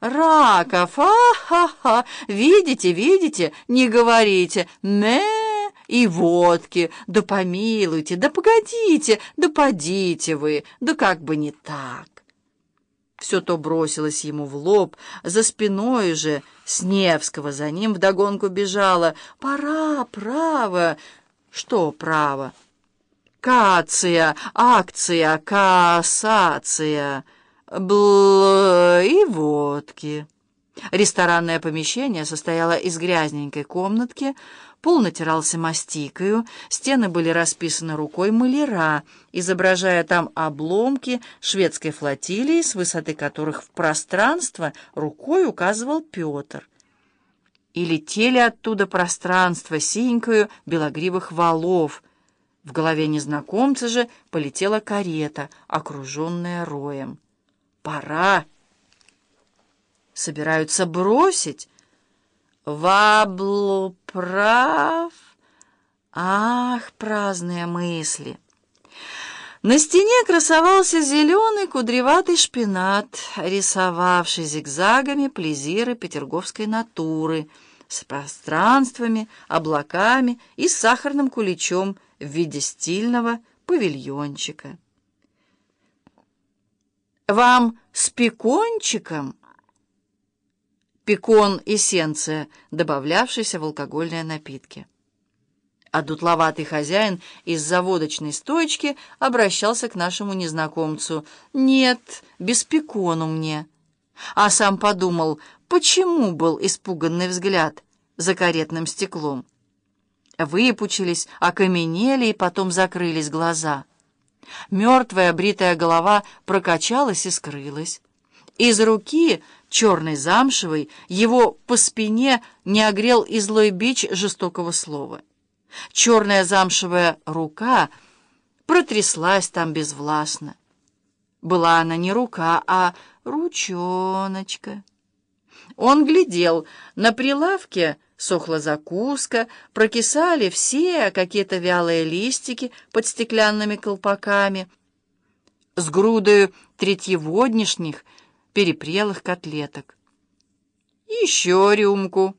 Раков, а-ха-ха! Видите, видите, не говорите, ме и водки, да помилуйте, да погодите, да подите вы, да как бы не так. Все то бросилось ему в лоб, за спиной же Сневского за ним вдогонку бежала. «Пора, право!» «Что право?» «Кация, акция, кассация, бл и водки». Ресторанное помещение состояло из грязненькой комнатки, Пол натирался мастикою, стены были расписаны рукой маляра, изображая там обломки шведской флотилии, с высоты которых в пространство рукой указывал Петр. И летели оттуда пространство синькою белогривых валов. В голове незнакомца же полетела карета, окруженная роем. «Пора!» «Собираются бросить?» Ваблуправ? Ах, праздные мысли! На стене красовался зеленый кудреватый шпинат, рисовавший зигзагами плезиры петерговской натуры с пространствами, облаками и сахарным куличом в виде стильного павильончика. «Вам с пекончиком?» пекон эссенция, добавлявшийся в алкогольные напитки. А дутловатый хозяин из заводочной стоечки обращался к нашему незнакомцу. «Нет, без пекону мне». А сам подумал, почему был испуганный взгляд за каретным стеклом. Выпучились, окаменели и потом закрылись глаза. Мертвая бритая голова прокачалась и скрылась. Из руки черной замшевой, его по спине не огрел и злой бич жестокого слова. Черная замшевая рука протряслась там безвластно. Была она не рука, а ручоночка. Он глядел, на прилавке сохла закуска, прокисали все какие-то вялые листики под стеклянными колпаками, с грудою третьеводнишних, перепрелых котлеток. «Еще рюмку!»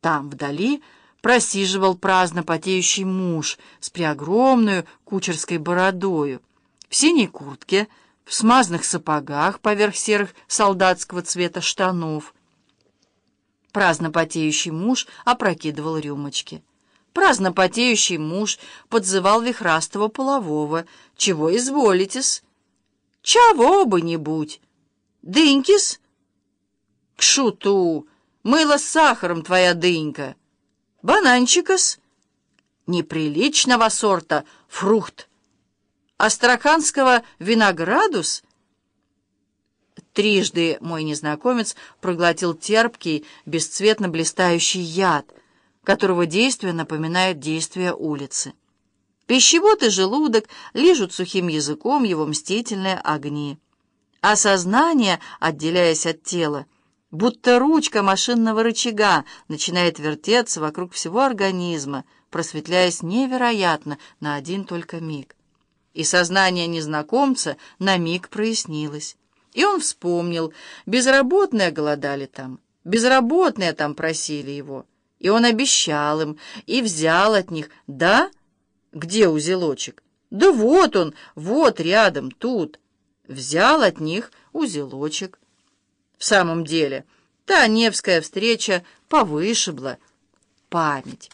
Там, вдали, просиживал праздно потеющий муж с преогромную кучерской бородою, в синей куртке, в смазанных сапогах поверх серых солдатского цвета штанов. Праздно потеющий муж опрокидывал рюмочки. Праздно потеющий муж подзывал вихрастого полового. «Чего изволитесь?» Чего бы нибудь? Дынькис? К шуту! Мыло с сахаром твоя дынька. Бананчикас? Неприличного сорта фрукт. Астраханского виноградус? Трижды мой незнакомец проглотил терпкий, бесцветно блистающий яд, которого действие напоминает действие улицы. Пищевод и желудок лижут сухим языком его мстительные огни. А сознание, отделяясь от тела, будто ручка машинного рычага, начинает вертеться вокруг всего организма, просветляясь невероятно на один только миг. И сознание незнакомца на миг прояснилось. И он вспомнил, безработные голодали там, безработные там просили его. И он обещал им, и взял от них, да, где узелочек? Да вот он, вот рядом, тут. Взял от них узелочек. В самом деле, та Невская встреча повышибла память.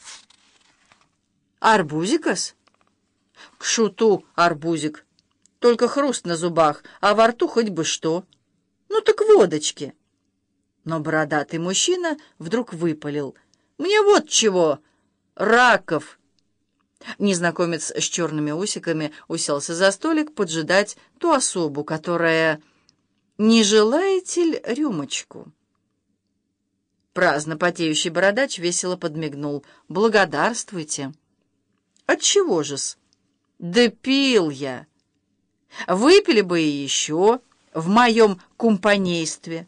Арбузикас? К шуту арбузик. Только хруст на зубах, а во рту хоть бы что. Ну так водочки. Но бородатый мужчина вдруг выпалил. Мне вот чего, раков Незнакомец с черными усиками уселся за столик поджидать ту особу, которая... «Не желаете ли рюмочку?» Праздно потеющий бородач весело подмигнул. «Благодарствуйте». «Отчего же-с?» «Да пил я. Выпили бы и еще в моем компанействе».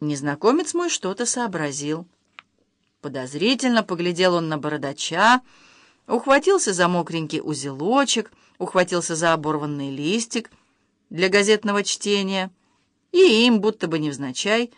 Незнакомец мой что-то сообразил. Подозрительно поглядел он на бородача, Ухватился за мокренький узелочек, ухватился за оборванный листик для газетного чтения — И им, будто бы невзначай,